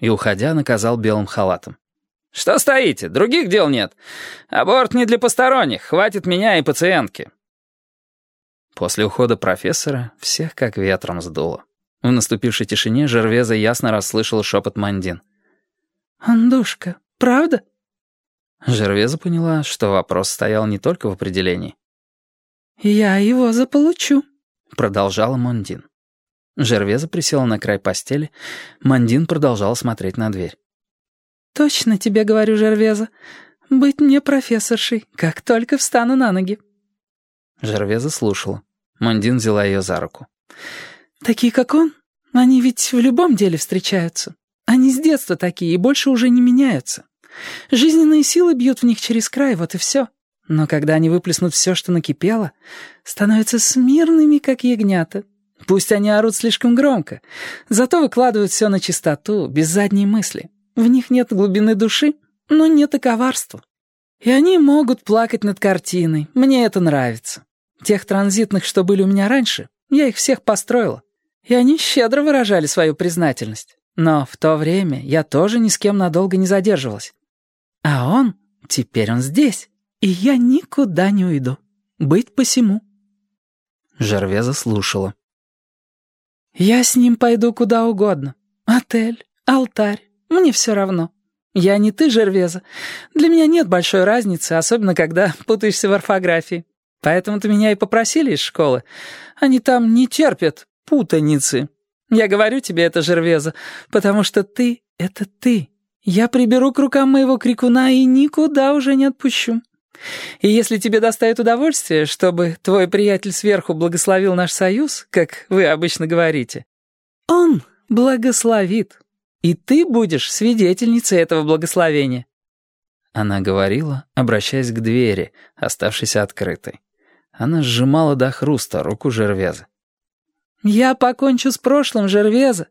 и, уходя, наказал белым халатом. «Что стоите? Других дел нет. Аборт не для посторонних, хватит меня и пациентки». После ухода профессора всех как ветром сдуло. В наступившей тишине Жервеза ясно расслышал шепот Мандин. «Андушка, правда?» Жервеза поняла, что вопрос стоял не только в определении. «Я его заполучу», — продолжала Мондин. Жервеза присела на край постели, Мандин продолжал смотреть на дверь. «Точно тебе говорю, Жервеза, быть мне профессоршей, как только встану на ноги». Жервеза слушала. Мандин взяла ее за руку. «Такие, как он, они ведь в любом деле встречаются. Они с детства такие и больше уже не меняются. Жизненные силы бьют в них через край, вот и все. Но когда они выплеснут все, что накипело, становятся смирными, как ягнята. Пусть они орут слишком громко, зато выкладывают все на чистоту, без задней мысли. В них нет глубины души, но нет и коварства. И они могут плакать над картиной, мне это нравится. Тех транзитных, что были у меня раньше, я их всех построила. И они щедро выражали свою признательность. Но в то время я тоже ни с кем надолго не задерживалась. А он, теперь он здесь, и я никуда не уйду. Быть посему. Жервеза слушала. Я с ним пойду куда угодно. Отель, алтарь, мне все равно. Я не ты, Жервеза. Для меня нет большой разницы, особенно когда путаешься в орфографии. Поэтому-то меня и попросили из школы. Они там не терпят путаницы. Я говорю тебе это, Жервеза, потому что ты — это ты. Я приберу к рукам моего крикуна и никуда уже не отпущу. И если тебе доставит удовольствие, чтобы твой приятель сверху благословил наш союз, как вы обычно говорите, он благословит, и ты будешь свидетельницей этого благословения». Она говорила, обращаясь к двери, оставшейся открытой. Она сжимала до хруста руку Жервеза. «Я покончу с прошлым, Жервеза,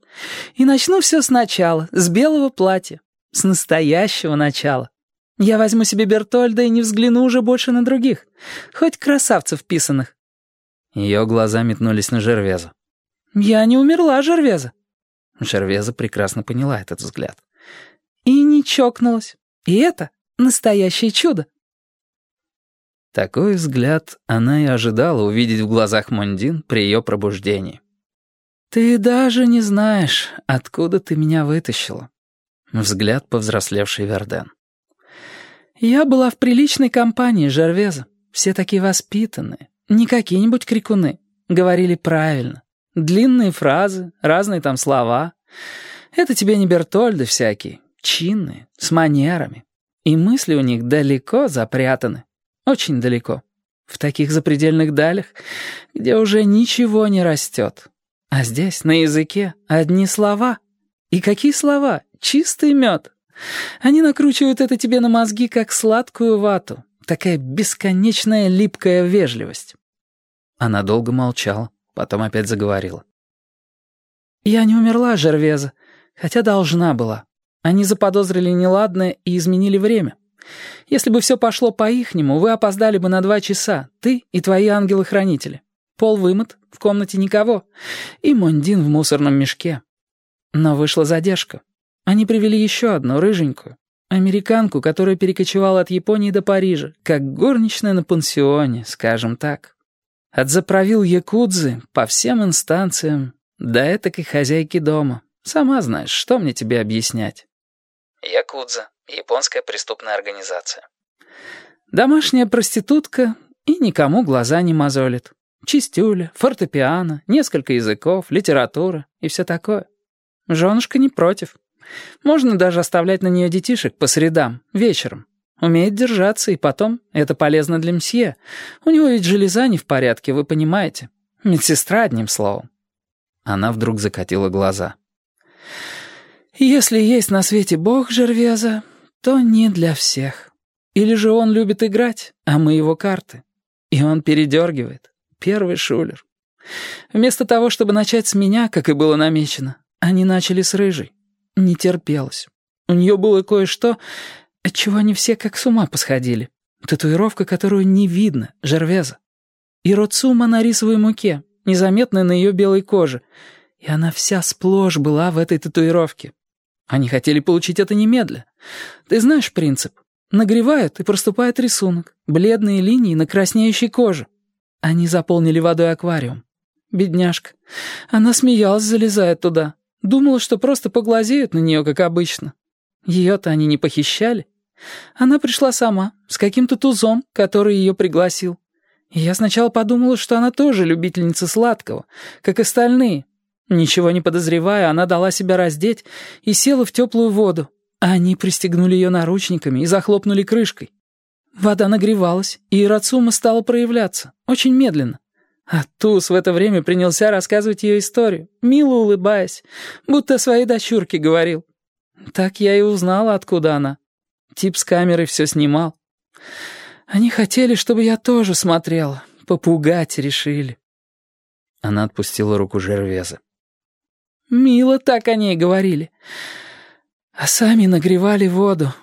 и начну все сначала, с белого платья, с настоящего начала. Я возьму себе Бертольда и не взгляну уже больше на других, хоть красавцев писанных». Ее глаза метнулись на Жервеза. «Я не умерла, Жервеза». Жервеза прекрасно поняла этот взгляд. «И не чокнулась. И это настоящее чудо». Такой взгляд она и ожидала увидеть в глазах Мондин при ее пробуждении. «Ты даже не знаешь, откуда ты меня вытащила». Взгляд повзрослевший Верден. «Я была в приличной компании, Жервеза. Все такие воспитанные. Не какие-нибудь крикуны. Говорили правильно. Длинные фразы, разные там слова. Это тебе не Бертольды всякие. Чинные, с манерами. И мысли у них далеко запрятаны. Очень далеко. В таких запредельных далях, где уже ничего не растет. А здесь, на языке, одни слова. И какие слова? Чистый мед. Они накручивают это тебе на мозги, как сладкую вату. Такая бесконечная липкая вежливость. Она долго молчала, потом опять заговорила. «Я не умерла, Жервеза, хотя должна была. Они заподозрили неладное и изменили время. Если бы все пошло по-ихнему, вы опоздали бы на два часа, ты и твои ангелы-хранители. Пол вымыт, в комнате никого, и Мондин в мусорном мешке. Но вышла задержка. Они привели еще одну, рыженькую. Американку, которая перекочевала от Японии до Парижа, как горничная на пансионе, скажем так. От заправил Якудзы по всем инстанциям, до этакой хозяйки дома. Сама знаешь, что мне тебе объяснять. Якудза. Японская преступная организация. Домашняя проститутка и никому глаза не мозолит. Чистюля, фортепиано, несколько языков, литература и все такое. Женушка не против. Можно даже оставлять на нее детишек по средам, вечером. Умеет держаться, и потом это полезно для мсье. У него ведь железа не в порядке, вы понимаете. Медсестра, одним словом. Она вдруг закатила глаза. «Если есть на свете Бог, Жервеза, то не для всех. Или же он любит играть, а мы его карты. И он передергивает. Первый шулер. Вместо того, чтобы начать с меня, как и было намечено, они начали с рыжей. Не терпелось. У нее было кое-что, от чего они все как с ума посходили. Татуировка, которую не видно, Жервеза. И Роцума на рисовой муке, незаметная на ее белой коже. И она вся сплошь была в этой татуировке. Они хотели получить это немедля. Ты знаешь принцип. Нагревают, и проступает рисунок. Бледные линии на краснеющей коже. Они заполнили водой аквариум. Бедняжка. Она смеялась, залезая туда. Думала, что просто поглазеют на нее, как обычно. Ее-то они не похищали. Она пришла сама, с каким-то тузом, который ее пригласил. И я сначала подумала, что она тоже любительница сладкого, как остальные. Ничего не подозревая, она дала себя раздеть и села в теплую воду. А они пристегнули ее наручниками и захлопнули крышкой. Вода нагревалась, и Ирацума стала проявляться, очень медленно. А Туз в это время принялся рассказывать ее историю, мило улыбаясь, будто своей дочурке говорил. Так я и узнала, откуда она. Тип с камерой все снимал. Они хотели, чтобы я тоже смотрела. Попугать решили. Она отпустила руку Жервеза. Мило так о ней говорили. А сами нагревали воду.